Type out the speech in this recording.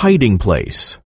hiding place.